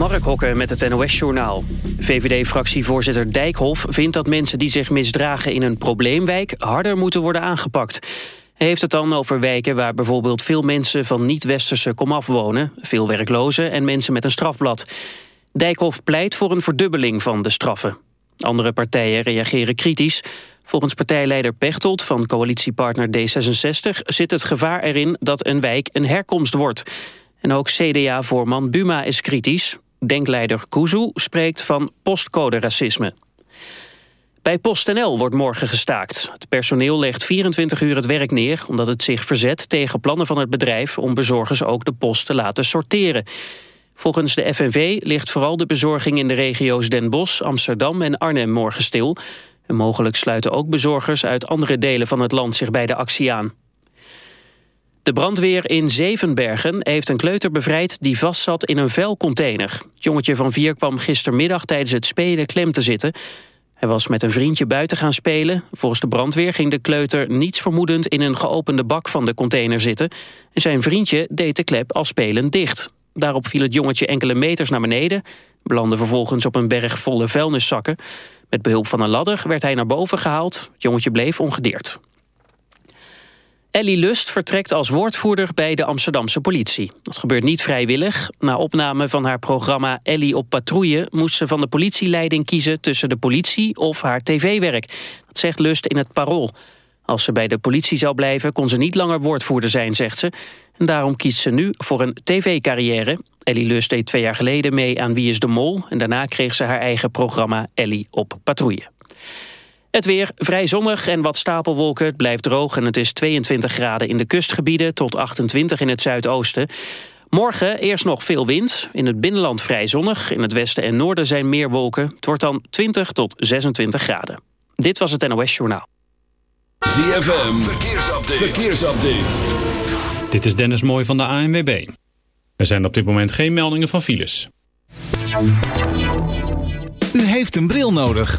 Mark Hokken met het NOS-journaal. VVD-fractievoorzitter Dijkhoff vindt dat mensen die zich misdragen in een probleemwijk harder moeten worden aangepakt. Hij heeft het dan over wijken waar bijvoorbeeld veel mensen van niet-westerse komaf wonen, veel werklozen en mensen met een strafblad. Dijkhoff pleit voor een verdubbeling van de straffen. Andere partijen reageren kritisch. Volgens partijleider Pechtold van coalitiepartner D66 zit het gevaar erin dat een wijk een herkomst wordt. En ook CDA-voorman Buma is kritisch. Denkleider Kuzu spreekt van postcode-racisme. Bij PostNL wordt morgen gestaakt. Het personeel legt 24 uur het werk neer... omdat het zich verzet tegen plannen van het bedrijf... om bezorgers ook de post te laten sorteren. Volgens de FNV ligt vooral de bezorging in de regio's Den Bosch, Amsterdam en Arnhem morgen stil. En mogelijk sluiten ook bezorgers uit andere delen van het land zich bij de actie aan. De brandweer in Zevenbergen heeft een kleuter bevrijd die vastzat in een vuilcontainer. Het jongetje van vier kwam gistermiddag tijdens het spelen klem te zitten. Hij was met een vriendje buiten gaan spelen. Volgens de brandweer ging de kleuter niets vermoedend in een geopende bak van de container zitten. En zijn vriendje deed de klep al spelend dicht. Daarop viel het jongetje enkele meters naar beneden, belandde vervolgens op een berg volle vuilniszakken. Met behulp van een ladder werd hij naar boven gehaald. Het jongetje bleef ongedeerd. Ellie Lust vertrekt als woordvoerder bij de Amsterdamse politie. Dat gebeurt niet vrijwillig. Na opname van haar programma Ellie op patrouille... moest ze van de politieleiding kiezen tussen de politie of haar tv-werk. Dat zegt Lust in het Parool. Als ze bij de politie zou blijven kon ze niet langer woordvoerder zijn, zegt ze. En daarom kiest ze nu voor een tv-carrière. Ellie Lust deed twee jaar geleden mee aan Wie is de Mol... en daarna kreeg ze haar eigen programma Ellie op patrouille. Het weer vrij zonnig en wat stapelwolken. Het blijft droog en het is 22 graden in de kustgebieden... tot 28 in het zuidoosten. Morgen eerst nog veel wind. In het binnenland vrij zonnig. In het westen en noorden zijn meer wolken. Het wordt dan 20 tot 26 graden. Dit was het NOS Journaal. ZFM, verkeersupdate. verkeersupdate. Dit is Dennis Mooij van de ANWB. Er zijn op dit moment geen meldingen van files. U heeft een bril nodig.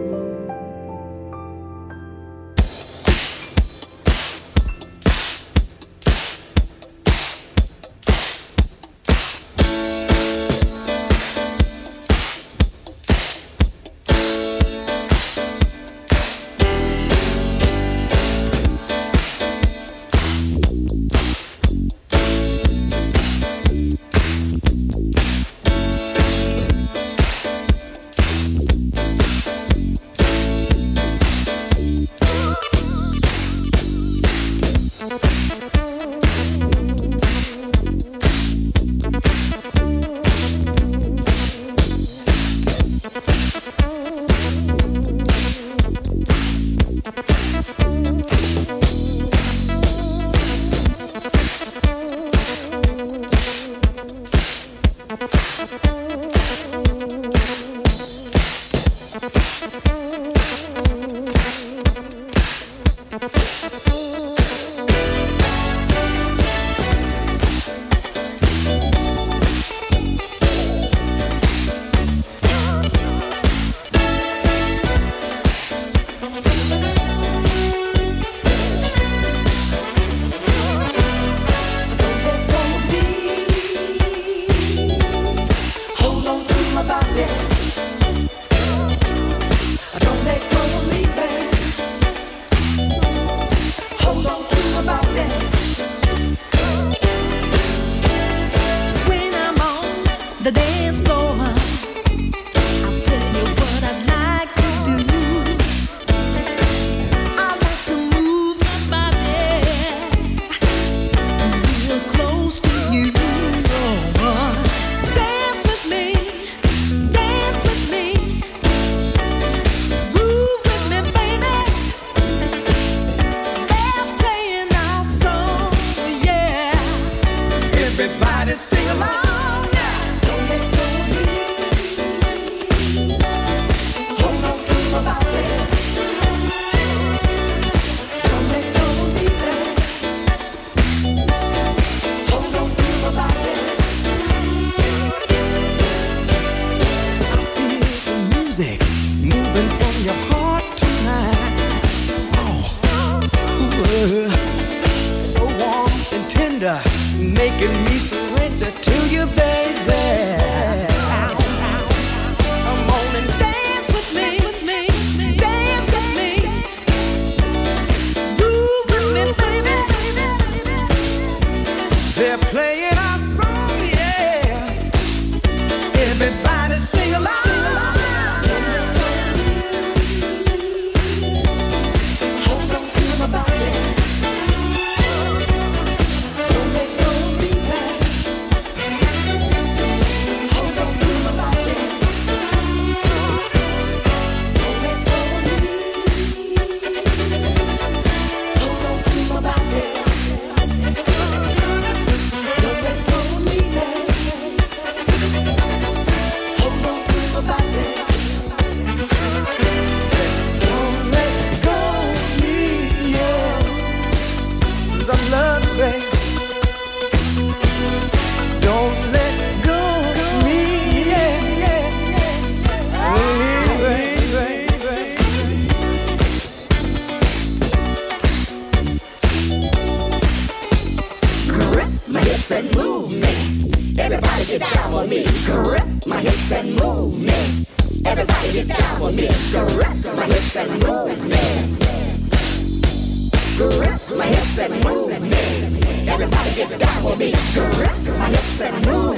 get down with me. Correct my hips and move.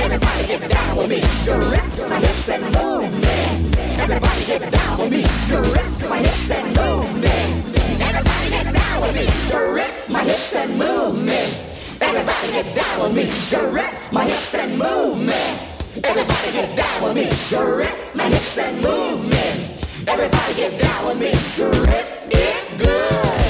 Everybody get down with me. Correct my hips and move me. Everybody get down with me. Correct my hips and move. Everybody get down with me. Correct my hips and move me. Everybody get down with me. Correct my hips and move me. Everybody get down with me. Correct my hips and move me. Everybody get down with me. Grip it good.